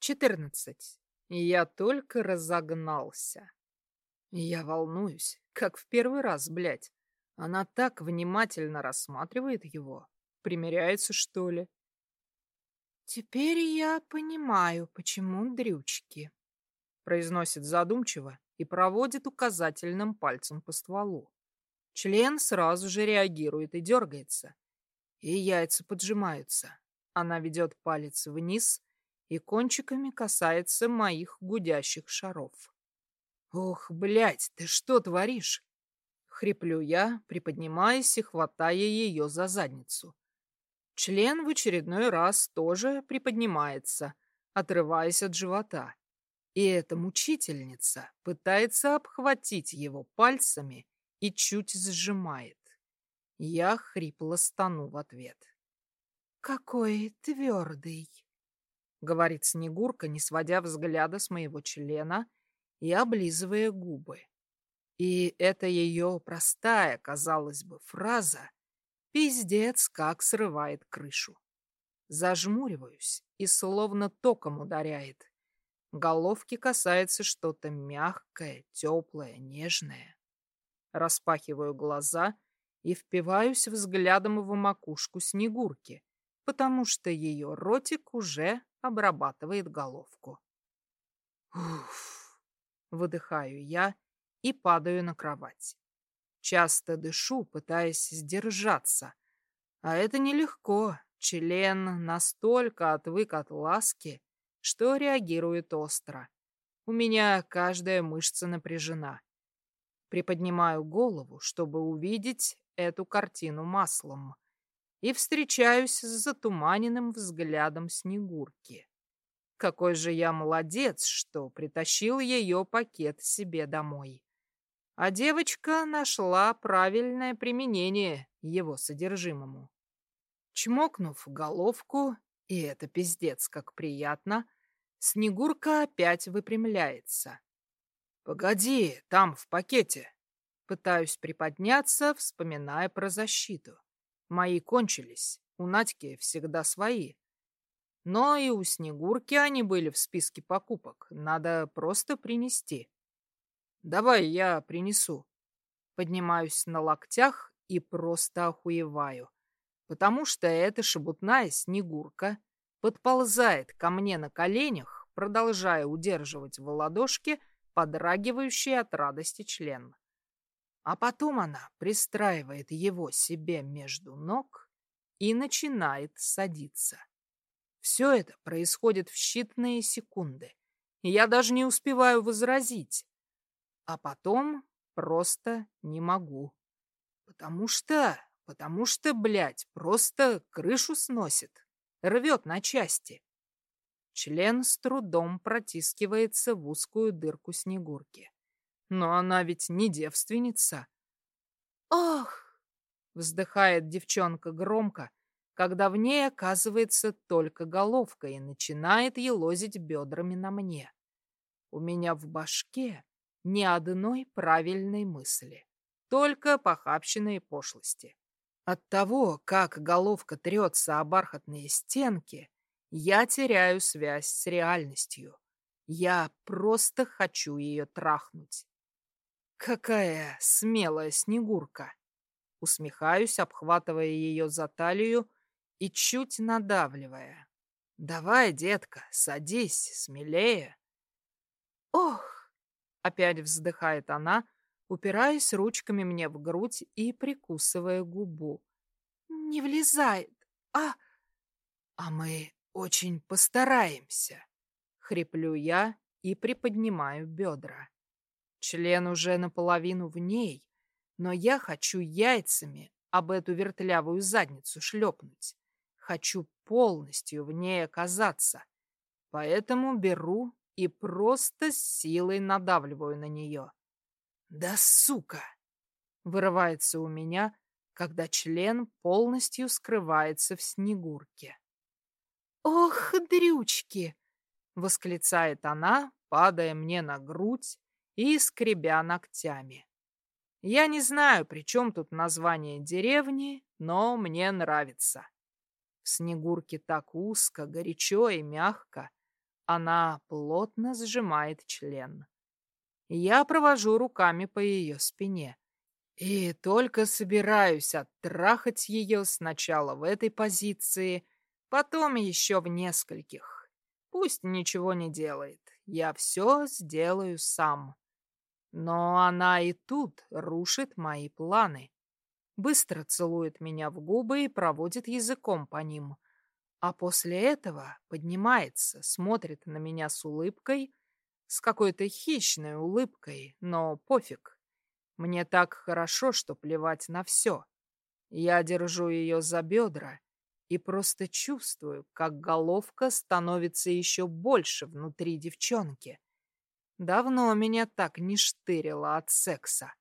14. Я только разогнался. Я волнуюсь, как в первый раз, блядь. Она так внимательно рассматривает его. Примеряется, что ли? «Теперь я понимаю, почему дрючки», — произносит задумчиво и проводит указательным пальцем по стволу. Член сразу же реагирует и дергается. И яйца поджимаются. Она ведет палец вниз и кончиками касается моих гудящих шаров. «Ох, блядь, ты что творишь?» Хриплю я, приподнимаясь и хватая ее за задницу. Член в очередной раз тоже приподнимается, отрываясь от живота. И эта мучительница пытается обхватить его пальцами и чуть сжимает. Я хрипло стану в ответ. «Какой твердый!» — говорит Снегурка, не сводя взгляда с моего члена и облизывая губы. И эта ее простая, казалось бы, фраза пиздец как срывает крышу. Зажмуриваюсь и словно током ударяет. Головки касается что-то мягкое, теплое, нежное. Распахиваю глаза и впиваюсь взглядом в макушку Снегурки, потому что ее ротик уже обрабатывает головку. Уф, выдыхаю я и падаю на кровать. Часто дышу, пытаясь сдержаться. А это нелегко. Член настолько отвык от ласки, что реагирует остро. У меня каждая мышца напряжена. Приподнимаю голову, чтобы увидеть эту картину маслом и встречаюсь с затуманенным взглядом Снегурки. Какой же я молодец, что притащил ее пакет себе домой. А девочка нашла правильное применение его содержимому. Чмокнув головку, и это пиздец как приятно, Снегурка опять выпрямляется. «Погоди, там, в пакете!» Пытаюсь приподняться, вспоминая про защиту. Мои кончились, у Надьки всегда свои. Но и у Снегурки они были в списке покупок, надо просто принести. Давай я принесу. Поднимаюсь на локтях и просто охуеваю, потому что эта шебутная Снегурка подползает ко мне на коленях, продолжая удерживать в ладошке подрагивающий от радости член. А потом она пристраивает его себе между ног и начинает садиться. Все это происходит в считанные секунды. Я даже не успеваю возразить. А потом просто не могу. Потому что, потому что, блядь, просто крышу сносит. Рвет на части. Член с трудом протискивается в узкую дырку Снегурки. Но она ведь не девственница. «Ох!» — вздыхает девчонка громко, когда в ней оказывается только головка и начинает елозить бедрами на мне. У меня в башке ни одной правильной мысли, только похабщенные пошлости. От того, как головка трется о бархатные стенки, я теряю связь с реальностью. Я просто хочу ее трахнуть. Какая смелая Снегурка! Усмехаюсь, обхватывая ее за талию и чуть надавливая. Давай, детка, садись, смелее. Ох! Опять вздыхает она, упираясь ручками мне в грудь и прикусывая губу. Не влезает. А... А мы очень постараемся. Хриплю я и приподнимаю бедра. Член уже наполовину в ней, но я хочу яйцами об эту вертлявую задницу шлепнуть. Хочу полностью в ней оказаться. Поэтому беру и просто силой надавливаю на нее. «Да сука!» — вырывается у меня, когда член полностью скрывается в снегурке. «Ох, дрючки!» — восклицает она, падая мне на грудь и скребя ногтями. Я не знаю, при чем тут название деревни, но мне нравится. В Снегурке так узко, горячо и мягко, Она плотно сжимает член. Я провожу руками по ее спине. И только собираюсь оттрахать ее сначала в этой позиции, потом еще в нескольких. Пусть ничего не делает, я все сделаю сам. Но она и тут рушит мои планы. Быстро целует меня в губы и проводит языком по ним. А после этого поднимается, смотрит на меня с улыбкой, с какой-то хищной улыбкой, но пофиг. Мне так хорошо, что плевать на все. Я держу ее за бедра и просто чувствую, как головка становится еще больше внутри девчонки. Давно меня так не штырило от секса.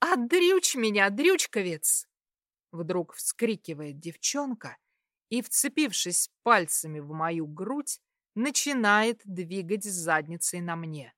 «Отдрючь меня, дрючковец!» Вдруг вскрикивает девчонка и, вцепившись пальцами в мою грудь, начинает двигать задницей на мне.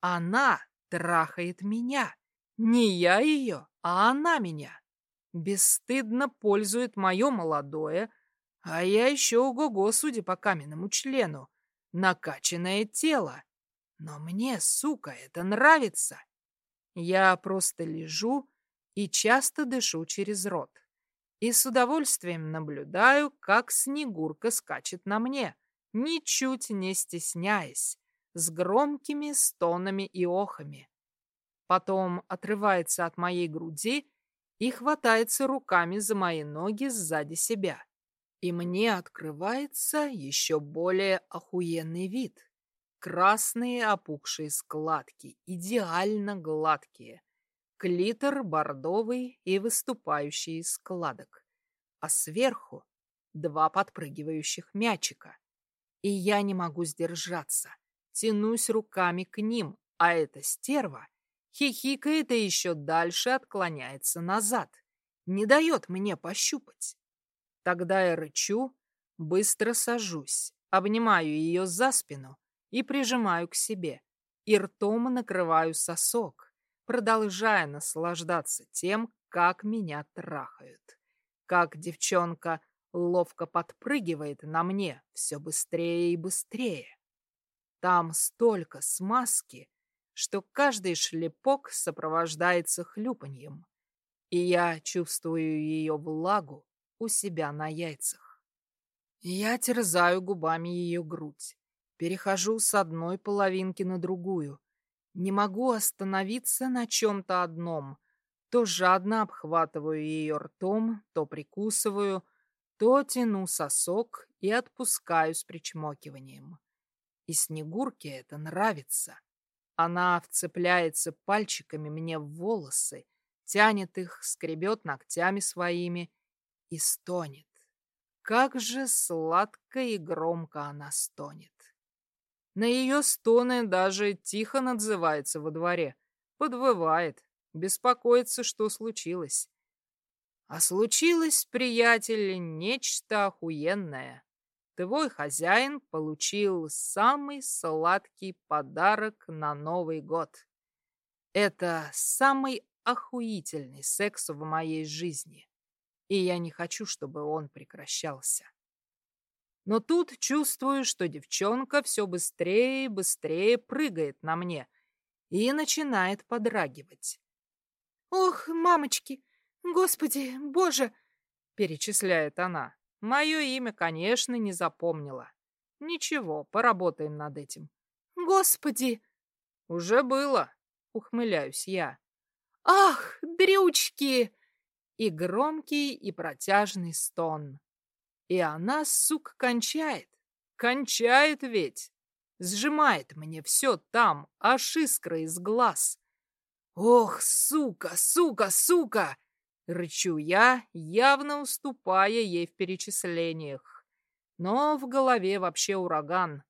Она трахает меня. Не я ее, а она меня. Бесстыдно пользует мое молодое, а я еще ого-го, судя по каменному члену, накачанное тело. Но мне, сука, это нравится. Я просто лежу и часто дышу через рот. И с удовольствием наблюдаю, как Снегурка скачет на мне, ничуть не стесняясь, с громкими стонами и охами. Потом отрывается от моей груди и хватается руками за мои ноги сзади себя. И мне открывается еще более охуенный вид. Красные опухшие складки, идеально гладкие. Клитор бордовый и выступающий из складок. А сверху два подпрыгивающих мячика. И я не могу сдержаться. Тянусь руками к ним, а эта стерва хихикает и еще дальше отклоняется назад. Не дает мне пощупать. Тогда я рычу, быстро сажусь, обнимаю ее за спину и прижимаю к себе, и ртом накрываю сосок, продолжая наслаждаться тем, как меня трахают. Как девчонка ловко подпрыгивает на мне все быстрее и быстрее. Там столько смазки, что каждый шлепок сопровождается хлюпаньем, и я чувствую ее влагу у себя на яйцах. Я терзаю губами ее грудь, Перехожу с одной половинки на другую. Не могу остановиться на чем-то одном. То жадно обхватываю ее ртом, то прикусываю, то тяну сосок и отпускаю с причмокиванием. И Снегурке это нравится. Она вцепляется пальчиками мне в волосы, тянет их, скребет ногтями своими и стонет. Как же сладко и громко она стонет. На ее стоны даже Тихон отзывается во дворе. Подвывает, беспокоится, что случилось. А случилось, приятель, нечто охуенное. Твой хозяин получил самый сладкий подарок на Новый год. Это самый охуительный секс в моей жизни, и я не хочу, чтобы он прекращался. Но тут чувствую, что девчонка все быстрее и быстрее прыгает на мне и начинает подрагивать. «Ох, мамочки! Господи, боже!» — перечисляет она. Мое имя, конечно, не запомнила. Ничего, поработаем над этим. «Господи!» «Уже было!» — ухмыляюсь я. «Ах, дрючки!» И громкий и протяжный стон. И она, сука, кончает. Кончает ведь. Сжимает мне все там, аж искра из глаз. Ох, сука, сука, сука! Рычу я, явно уступая ей в перечислениях. Но в голове вообще ураган.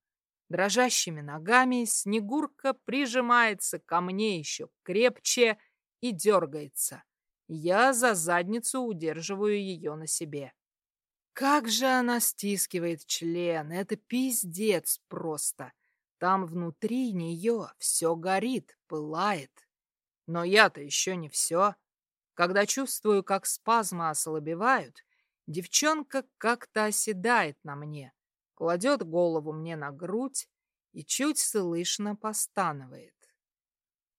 Дрожащими ногами Снегурка прижимается ко мне еще крепче и дергается. Я за задницу удерживаю ее на себе. Как же она стискивает член, это пиздец просто. Там внутри нее все горит, пылает. Но я-то еще не все. Когда чувствую, как спазмы ослабевают, девчонка как-то оседает на мне, кладет голову мне на грудь и чуть слышно постанывает.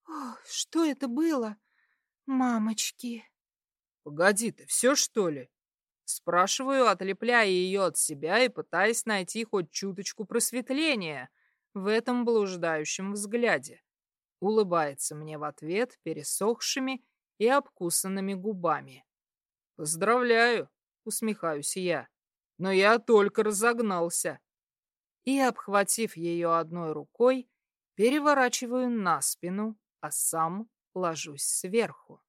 «Ох, что это было? Мамочки!» «Погоди ты, все что ли?» Спрашиваю, отлепляя ее от себя и пытаясь найти хоть чуточку просветления в этом блуждающем взгляде. Улыбается мне в ответ пересохшими и обкусанными губами. «Поздравляю!» — усмехаюсь я. «Но я только разогнался!» И, обхватив ее одной рукой, переворачиваю на спину, а сам ложусь сверху.